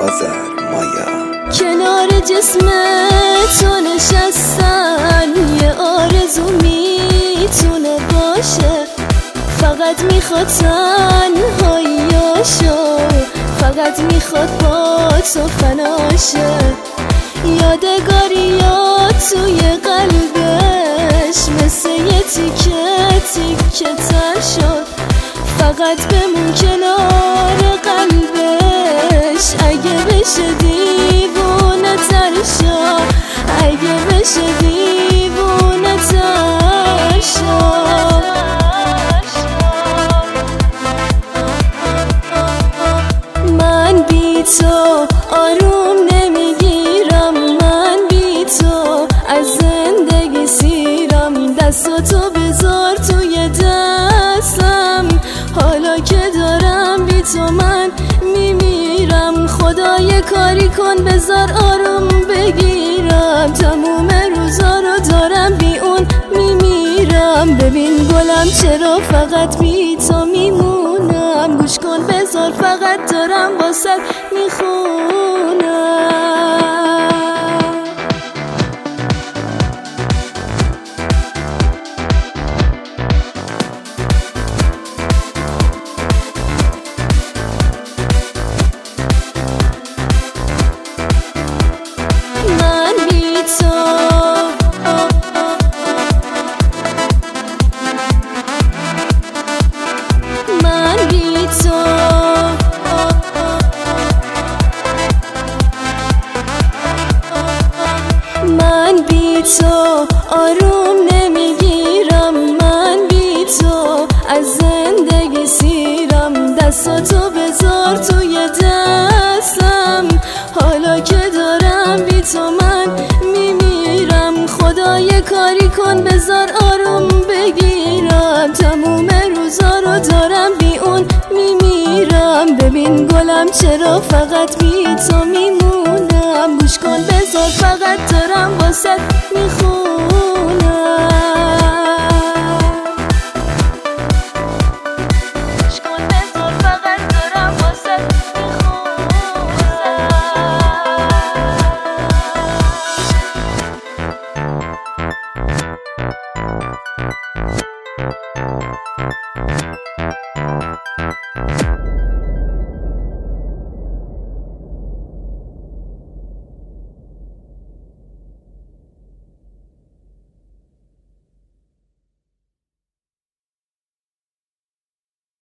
آذر مایا کنار جسم تو نشستن یه آرزو می‌تونه باشه. فقط می‌خواد تنهاییاشو فقط می‌خواد با تو فناشه یادگاری یاد توی قلبش مثل یه تیکه تیکه تر شد. فقط بمون کنار. بشه دیوونه تر شد اگه بشه دیوونه تر شد من بی تو آروم نمی‌گیرم. من بی تو از زندگی سیرم. دست تو بذار توی دستم. حالا که دارم بی تو من کاری کن بذار آروم بگیرم. تموم روزا رو دارم بی اون میمیرم. ببین گلم چرا فقط بی تو میمونم. گوش کن بذار فقط دارم واسه می‌خونم. تو آروم نمی‌گیرم. من بی تو از زندگی سیرم. دستاتو بذار توی دستم. حالا که دارم بی تو من میمیرم. خدای کاری کن بذار آروم بگیرم. تموم روزا رو دارم بی اون میمیرم. ببین گلم چرا فقط بی تو میمونم. گوش کن بذار فقط وستني خونا. شكون داز والفغل ترى وستني خونا.